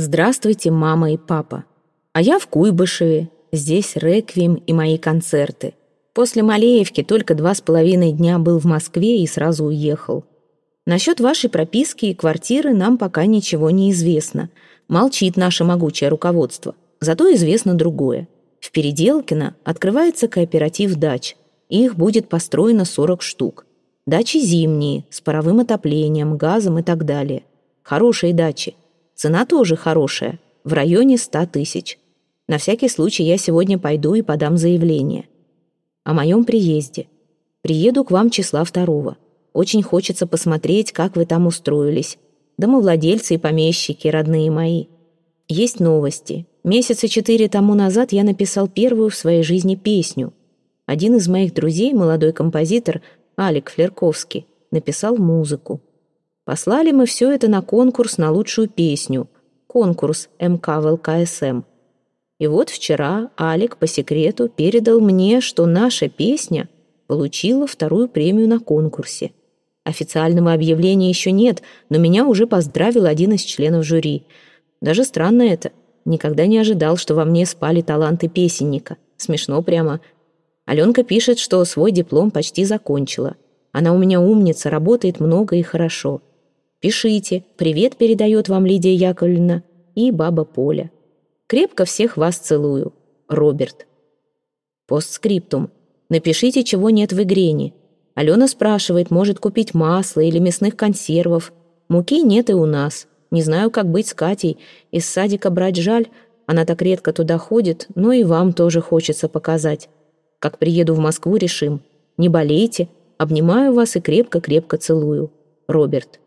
Здравствуйте, мама и папа. А я в Куйбышеве. Здесь реквием и мои концерты. После Малеевки только два с половиной дня был в Москве и сразу уехал. Насчет вашей прописки и квартиры нам пока ничего не известно. Молчит наше могучее руководство. Зато известно другое. В Переделкино открывается кооператив дач. Их будет построено 40 штук. Дачи зимние, с паровым отоплением, газом и так далее. Хорошие дачи. Цена тоже хорошая, в районе ста тысяч. На всякий случай я сегодня пойду и подам заявление. О моем приезде. Приеду к вам числа второго. Очень хочется посмотреть, как вы там устроились. Домовладельцы и помещики, родные мои. Есть новости. Месяца четыре тому назад я написал первую в своей жизни песню. Один из моих друзей, молодой композитор, Алик Флерковский, написал музыку. Послали мы все это на конкурс на лучшую песню. Конкурс МК ВЛКСМ. И вот вчера Алик по секрету передал мне, что наша песня получила вторую премию на конкурсе. Официального объявления еще нет, но меня уже поздравил один из членов жюри. Даже странно это. Никогда не ожидал, что во мне спали таланты песенника. Смешно прямо. Аленка пишет, что свой диплом почти закончила. Она у меня умница, работает много и хорошо. Пишите. Привет передает вам Лидия Яковлевна и баба Поля. Крепко всех вас целую. Роберт. Постскриптум. Напишите, чего нет в игрене. Алена спрашивает, может купить масло или мясных консервов. Муки нет и у нас. Не знаю, как быть с Катей. Из садика брать жаль. Она так редко туда ходит, но и вам тоже хочется показать. Как приеду в Москву, решим. Не болейте. Обнимаю вас и крепко-крепко целую. Роберт.